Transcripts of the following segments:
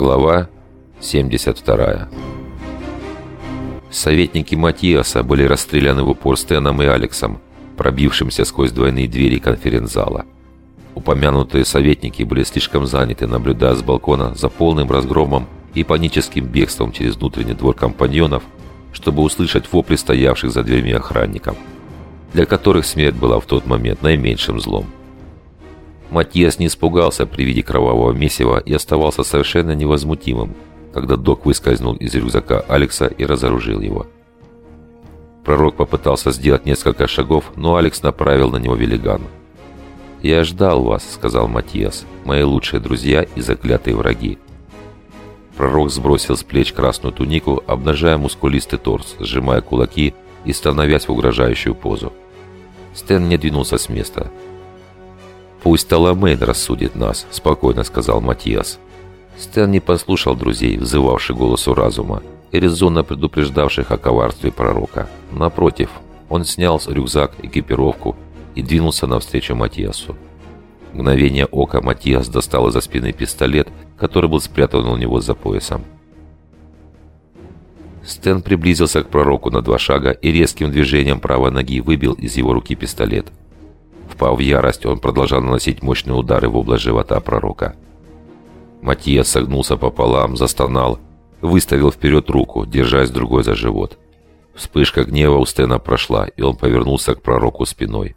Глава 72 Советники Матиаса были расстреляны в упор Стеном и Алексом, пробившимся сквозь двойные двери конференц-зала. Упомянутые советники были слишком заняты, наблюдая с балкона за полным разгромом и паническим бегством через внутренний двор компаньонов, чтобы услышать вопли стоявших за дверьми охранников, для которых смерть была в тот момент наименьшим злом. Матиас не испугался при виде кровавого месива и оставался совершенно невозмутимым, когда док выскользнул из рюкзака Алекса и разоружил его. Пророк попытался сделать несколько шагов, но Алекс направил на него велиган. «Я ждал вас», — сказал Матиас, — «мои лучшие друзья и заклятые враги». Пророк сбросил с плеч красную тунику, обнажая мускулистый торс, сжимая кулаки и становясь в угрожающую позу. Стэн не двинулся с места. «Пусть Таламейн рассудит нас», — спокойно сказал Матиас. Стэн не послушал друзей, взывавших голосу разума, и резонно предупреждавших о коварстве пророка. Напротив, он снял рюкзак, экипировку и двинулся навстречу Матиасу. мгновение ока Матиас достал из-за спины пистолет, который был спрятан у него за поясом. Стэн приблизился к пророку на два шага и резким движением правой ноги выбил из его руки пистолет. Впав в ярость, он продолжал наносить мощные удары в область живота пророка. Матиас согнулся пополам, застонал, выставил вперед руку, держась другой за живот. Вспышка гнева у Стена прошла, и он повернулся к пророку спиной.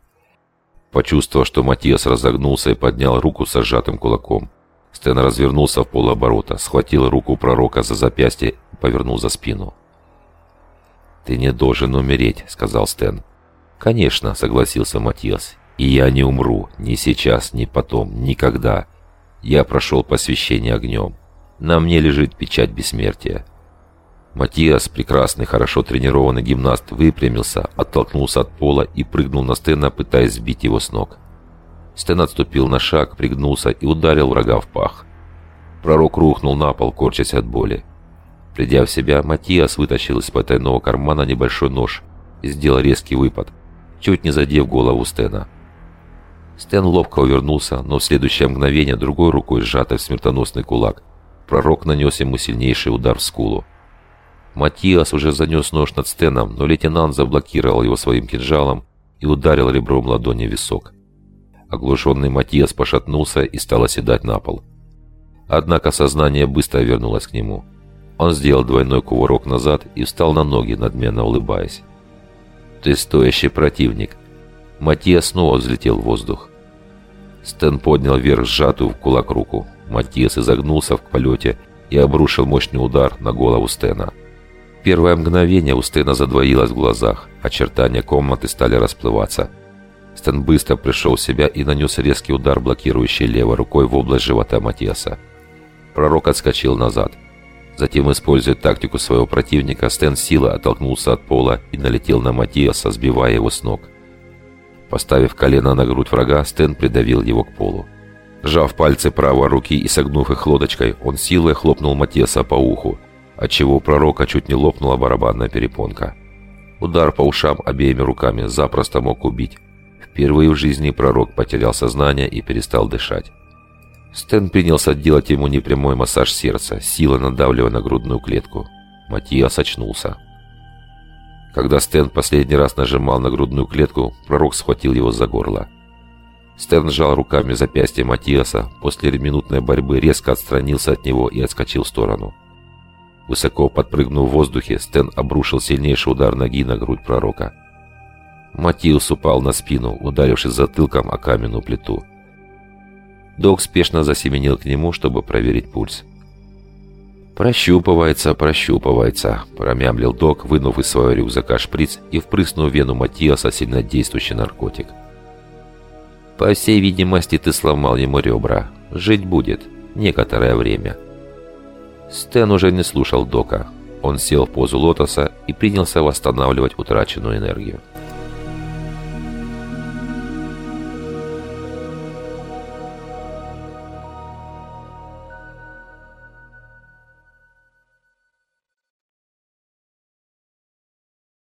Почувствовав, что Матиас разогнулся и поднял руку с сжатым кулаком, Стэн развернулся в полоборота, схватил руку пророка за запястье и повернул за спину. «Ты не должен умереть», — сказал Стэн. «Конечно», — согласился Матиас. «И я не умру, ни сейчас, ни потом, никогда. Я прошел посвящение огнем. На мне лежит печать бессмертия». Матиас, прекрасный, хорошо тренированный гимнаст, выпрямился, оттолкнулся от пола и прыгнул на Стэна, пытаясь сбить его с ног. Стэн отступил на шаг, пригнулся и ударил врага в пах. Пророк рухнул на пол, корчась от боли. Придя в себя, Матиас вытащил из потайного кармана небольшой нож и сделал резкий выпад, чуть не задев голову Стэна. Стэн ловко увернулся, но в следующее мгновение другой рукой, сжатой в смертоносный кулак, пророк нанес ему сильнейший удар в скулу. Матиас уже занес нож над Стэном, но лейтенант заблокировал его своим кинжалом и ударил ребром ладони в висок. Оглушенный Матиас пошатнулся и стал оседать на пол. Однако сознание быстро вернулось к нему. Он сделал двойной кувырок назад и встал на ноги, надменно улыбаясь. «Ты стоящий противник!» Матиас снова взлетел в воздух. Стэн поднял вверх сжатую в кулак руку. Матиас изогнулся в полете и обрушил мощный удар на голову Стэна. Первое мгновение у Стэна задвоилось в глазах, очертания комнаты стали расплываться – Стэн быстро пришел в себя и нанес резкий удар, блокирующий левой рукой в область живота Матиаса. Пророк отскочил назад. Затем, используя тактику своего противника, Стэн сила оттолкнулся от пола и налетел на Матиаса, сбивая его с ног. Поставив колено на грудь врага, Стэн придавил его к полу. Сжав пальцы правой руки и согнув их лодочкой, он силой хлопнул Матеса по уху, отчего у пророка чуть не лопнула барабанная перепонка. Удар по ушам обеими руками запросто мог убить, Впервые в жизни пророк потерял сознание и перестал дышать. Стэн принялся делать ему непрямой массаж сердца, сила надавливая на грудную клетку. Матиас очнулся. Когда Стэн последний раз нажимал на грудную клетку, пророк схватил его за горло. Стэн сжал руками запястье Матиаса, после минутной борьбы резко отстранился от него и отскочил в сторону. Высоко подпрыгнув в воздухе, Стэн обрушил сильнейший удар ноги на грудь пророка. Матиус упал на спину, ударившись затылком о каменную плиту. Док спешно засеменил к нему, чтобы проверить пульс. «Прощупывается, прощупывается», – промямлил док, вынув из своего рюкзака шприц и впрыснув в вену Матиаса сильнодействующий наркотик. «По всей видимости, ты сломал ему ребра. Жить будет. Некоторое время». Стэн уже не слушал дока. Он сел в позу лотоса и принялся восстанавливать утраченную энергию.